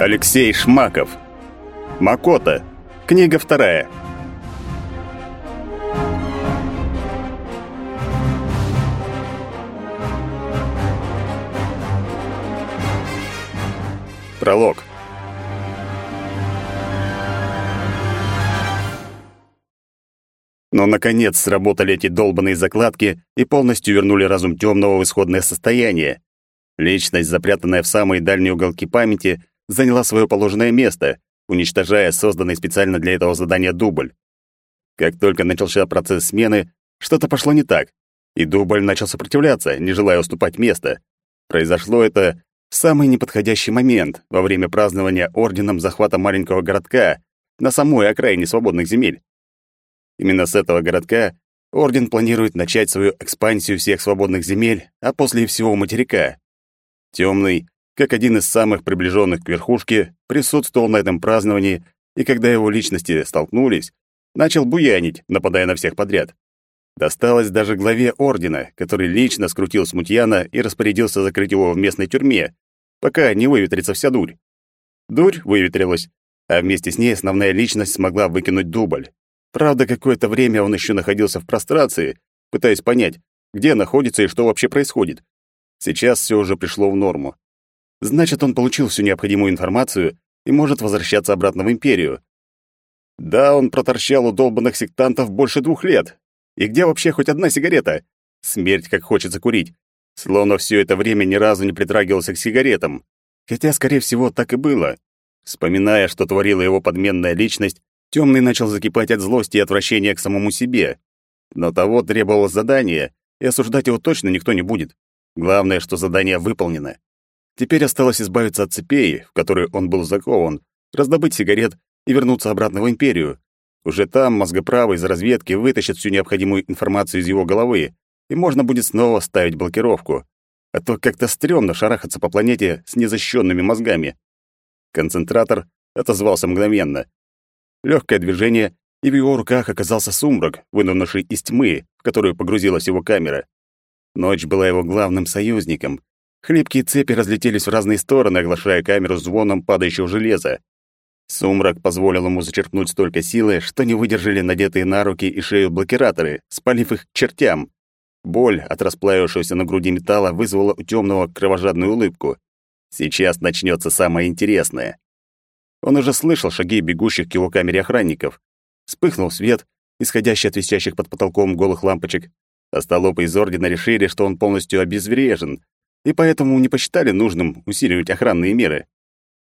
Алексей Шмаков. Макота. Книга вторая. Пролог. Но, наконец, сработали эти долбанные закладки и полностью вернули разум темного в исходное состояние. Личность, запрятанная в самые дальние уголки памяти, заняла свое положенное место, уничтожая созданный специально для этого задания дубль. Как только начался процесс смены, что-то пошло не так, и дубль начал сопротивляться, не желая уступать место. Произошло это в самый неподходящий момент, во время празднования орденом захвата маленького городка на самой окраине свободных земель. Именно с этого городка орден планирует начать свою экспансию всех свободных земель, а после всего материка. Темный, как один из самых приближенных к верхушке, присутствовал на этом праздновании, и когда его личности столкнулись, начал буянить, нападая на всех подряд. Досталось даже главе ордена, который лично скрутил смутьяна и распорядился закрыть его в местной тюрьме, пока не выветрится вся дурь. Дурь выветрилась, а вместе с ней основная личность смогла выкинуть дубль. Правда, какое-то время он еще находился в прострации, пытаясь понять, где находится и что вообще происходит. Сейчас все уже пришло в норму. Значит, он получил всю необходимую информацию и может возвращаться обратно в Империю. Да, он проторчал у долбанных сектантов больше двух лет. И где вообще хоть одна сигарета? Смерть, как хочется курить. Словно все это время ни разу не притрагивался к сигаретам. Хотя, скорее всего, так и было. Вспоминая, что творила его подменная личность, Темный начал закипать от злости и отвращения к самому себе. Но того требовалось задание, и осуждать его точно никто не будет. Главное, что задание выполнено. Теперь осталось избавиться от цепей, в которые он был закован, раздобыть сигарет и вернуться обратно в Империю. Уже там мозгоправый из разведки вытащит всю необходимую информацию из его головы, и можно будет снова ставить блокировку. А то как-то стрёмно шарахаться по планете с незащищенными мозгами. Концентратор отозвался мгновенно. Легкое движение, и в его руках оказался сумрак, вынырнувший из тьмы, в которую погрузилась его камера. Ночь была его главным союзником. Хлипкие цепи разлетелись в разные стороны, оглашая камеру звоном падающего железа. Сумрак позволил ему зачерпнуть столько силы, что не выдержали надетые на руки и шею блокираторы, спалив их к чертям. Боль от расплавившегося на груди металла вызвала у темного кровожадную улыбку. Сейчас начнется самое интересное. Он уже слышал шаги бегущих к его камере охранников. Вспыхнул свет, исходящий от висящих под потолком голых лампочек. Остолопы из Ордена решили, что он полностью обезврежен, и поэтому не посчитали нужным усиливать охранные меры.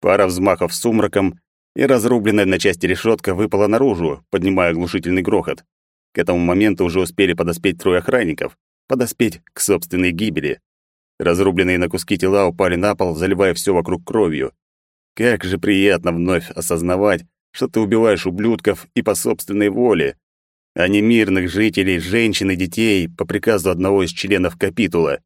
Пара взмахов сумраком, и разрубленная на части решетка выпала наружу, поднимая оглушительный грохот. К этому моменту уже успели подоспеть трое охранников, подоспеть к собственной гибели. Разрубленные на куски тела упали на пол, заливая все вокруг кровью. Как же приятно вновь осознавать, что ты убиваешь ублюдков и по собственной воле, а не мирных жителей, женщин и детей по приказу одного из членов капитула.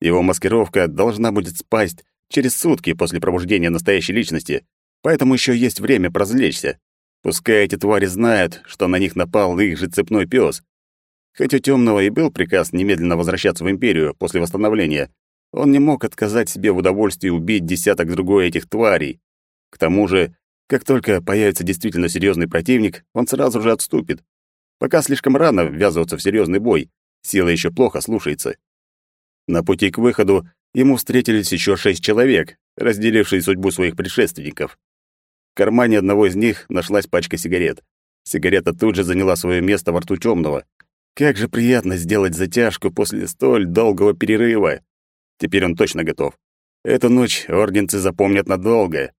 Его маскировка должна будет спасть через сутки после пробуждения настоящей личности, поэтому еще есть время прозлечься. Пускай эти твари знают, что на них напал их же цепной пес. Хоть у Темного и был приказ немедленно возвращаться в Империю после восстановления, он не мог отказать себе в удовольствии убить десяток другой этих тварей. К тому же, как только появится действительно серьезный противник, он сразу же отступит. Пока слишком рано ввязываться в серьезный бой, сила еще плохо слушается. На пути к выходу ему встретились еще шесть человек, разделившие судьбу своих предшественников. В кармане одного из них нашлась пачка сигарет. Сигарета тут же заняла свое место во рту темного. Как же приятно сделать затяжку после столь долгого перерыва. Теперь он точно готов. Эту ночь орденцы запомнят надолго.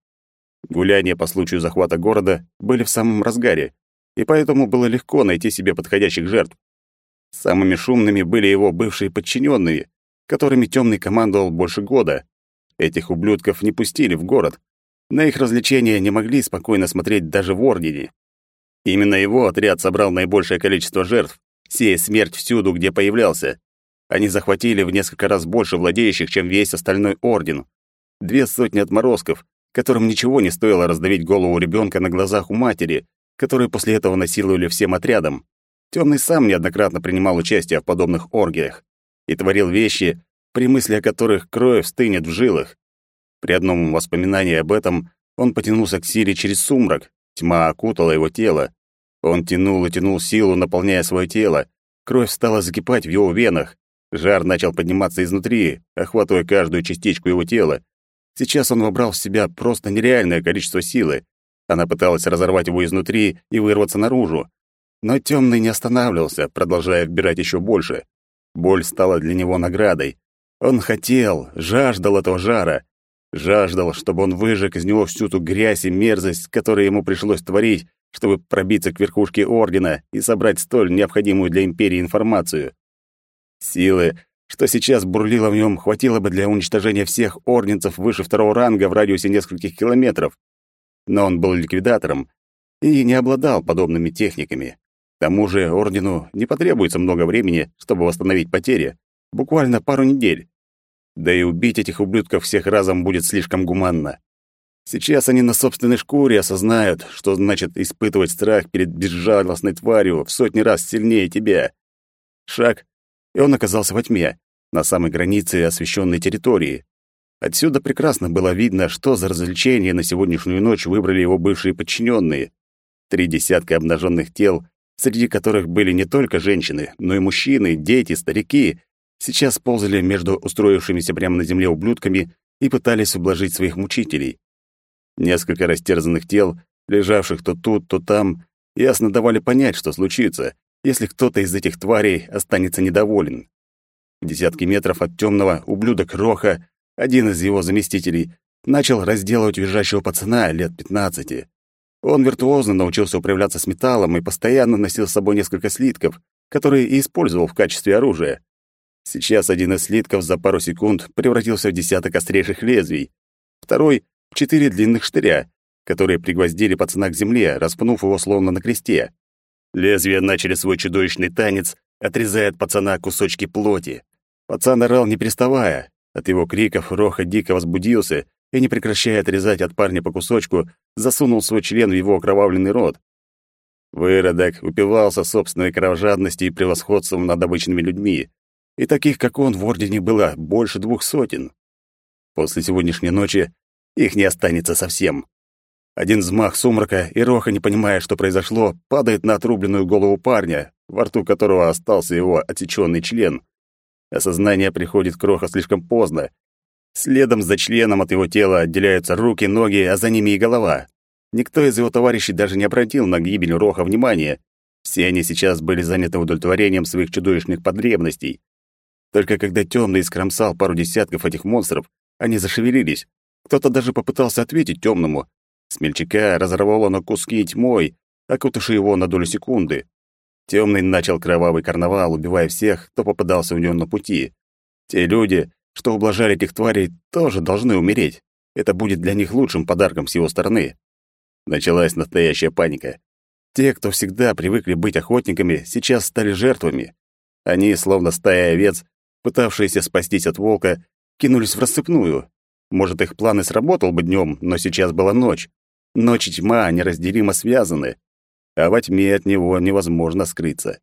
Гуляния по случаю захвата города были в самом разгаре, и поэтому было легко найти себе подходящих жертв. Самыми шумными были его бывшие подчиненные, которыми Темный командовал больше года. Этих ублюдков не пустили в город. На их развлечения не могли спокойно смотреть даже в Ордене. Именно его отряд собрал наибольшее количество жертв, сея смерть всюду, где появлялся. Они захватили в несколько раз больше владеющих, чем весь остальной орден. Две сотни отморозков, которым ничего не стоило раздавить голову ребенка на глазах у матери, которые после этого насиловали всем отрядом. Темный сам неоднократно принимал участие в подобных оргиях и творил вещи, при мысли о которых кровь стынет в жилах. При одном воспоминании об этом он потянулся к силе через сумрак. Тьма окутала его тело. Он тянул и тянул силу, наполняя свое тело. Кровь стала закипать в его венах. Жар начал подниматься изнутри, охватывая каждую частичку его тела. Сейчас он вобрал в себя просто нереальное количество силы. Она пыталась разорвать его изнутри и вырваться наружу. Но темный не останавливался, продолжая вбирать еще больше. Боль стала для него наградой. Он хотел, жаждал этого жара. Жаждал, чтобы он выжег из него всю ту грязь и мерзость, которую ему пришлось творить, чтобы пробиться к верхушке Ордена и собрать столь необходимую для Империи информацию. Силы, что сейчас бурлило в нем, хватило бы для уничтожения всех орденцев выше второго ранга в радиусе нескольких километров. Но он был ликвидатором и не обладал подобными техниками. К тому же Ордену не потребуется много времени, чтобы восстановить потери. Буквально пару недель. Да и убить этих ублюдков всех разом будет слишком гуманно. Сейчас они на собственной шкуре осознают, что значит испытывать страх перед безжалостной тварью в сотни раз сильнее тебя. Шаг, и он оказался во тьме, на самой границе освещенной территории. Отсюда прекрасно было видно, что за развлечение на сегодняшнюю ночь выбрали его бывшие подчиненные. Три десятка обнаженных тел, среди которых были не только женщины, но и мужчины, дети, старики, сейчас ползали между устроившимися прямо на земле ублюдками и пытались ублажить своих мучителей. Несколько растерзанных тел, лежавших то тут, то там, ясно давали понять, что случится, если кто-то из этих тварей останется недоволен. В десятки метров от темного ублюдок Роха, один из его заместителей, начал разделывать визжащего пацана лет пятнадцати. Он виртуозно научился управляться с металлом и постоянно носил с собой несколько слитков, которые и использовал в качестве оружия. Сейчас один из слитков за пару секунд превратился в десяток острейших лезвий, второй — в четыре длинных штыря, которые пригвоздили пацана к земле, распнув его словно на кресте. Лезвия начали свой чудовищный танец, отрезая от пацана кусочки плоти. Пацан орал не переставая. От его криков Роха дико возбудился и, не прекращая отрезать от парня по кусочку, засунул свой член в его окровавленный рот. Выродок упивался собственной кровожадностью и превосходством над обычными людьми и таких, как он, в Ордене было больше двух сотен. После сегодняшней ночи их не останется совсем. Один взмах сумрака, и Роха, не понимая, что произошло, падает на отрубленную голову парня, во рту которого остался его отсеченный член. Осознание приходит к Роха слишком поздно. Следом за членом от его тела отделяются руки, ноги, а за ними и голова. Никто из его товарищей даже не обратил на гибель Роха внимания. Все они сейчас были заняты удовлетворением своих чудовищных потребностей. Только когда темный скромсал пару десятков этих монстров, они зашевелились. Кто-то даже попытался ответить темному. Смельчака разорвало на куски тьмой, окутавши его на долю секунды. Темный начал кровавый карнавал, убивая всех, кто попадался у него на пути. Те люди, что ублажали этих тварей, тоже должны умереть. Это будет для них лучшим подарком с его стороны. Началась настоящая паника. Те, кто всегда привыкли быть охотниками, сейчас стали жертвами. Они, словно стая овец, пытавшиеся спастись от волка, кинулись в рассыпную. Может, их план и сработал бы днем, но сейчас была ночь. Ночь и тьма неразделимо связаны, а во тьме от него невозможно скрыться.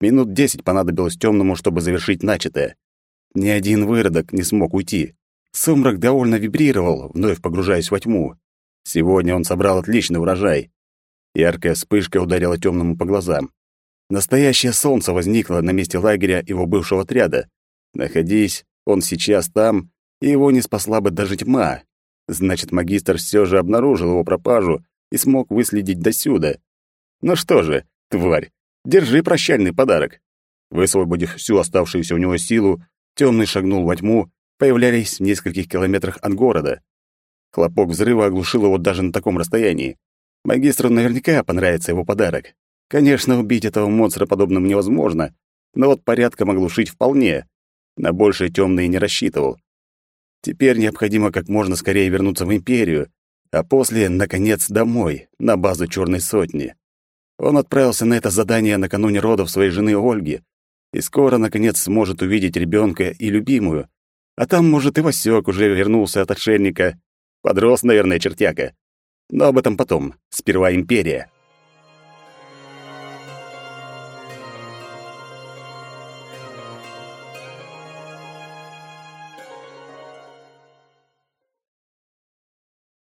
Минут десять понадобилось темному, чтобы завершить начатое. Ни один выродок не смог уйти. Сумрак довольно вибрировал, вновь погружаясь во тьму. Сегодня он собрал отличный урожай. Яркая вспышка ударила темному по глазам. Настоящее солнце возникло на месте лагеря его бывшего отряда. Находись он сейчас там, и его не спасла бы даже тьма. Значит, магистр все же обнаружил его пропажу и смог выследить досюда. Ну что же, тварь, держи прощальный подарок. Высвободив всю оставшуюся у него силу, темный шагнул во тьму, появлялись в нескольких километрах от города. Хлопок взрыва оглушил его даже на таком расстоянии. Магистру наверняка понравится его подарок. Конечно, убить этого монстра подобным невозможно, но вот порядком оглушить вполне. На большее темный не рассчитывал. Теперь необходимо как можно скорее вернуться в Империю, а после, наконец, домой, на базу Черной Сотни. Он отправился на это задание накануне родов своей жены Ольги и скоро, наконец, сможет увидеть ребенка и любимую. А там, может, и Васек уже вернулся от отшельника. Подрос, наверное, чертяка. Но об этом потом. Сперва Империя.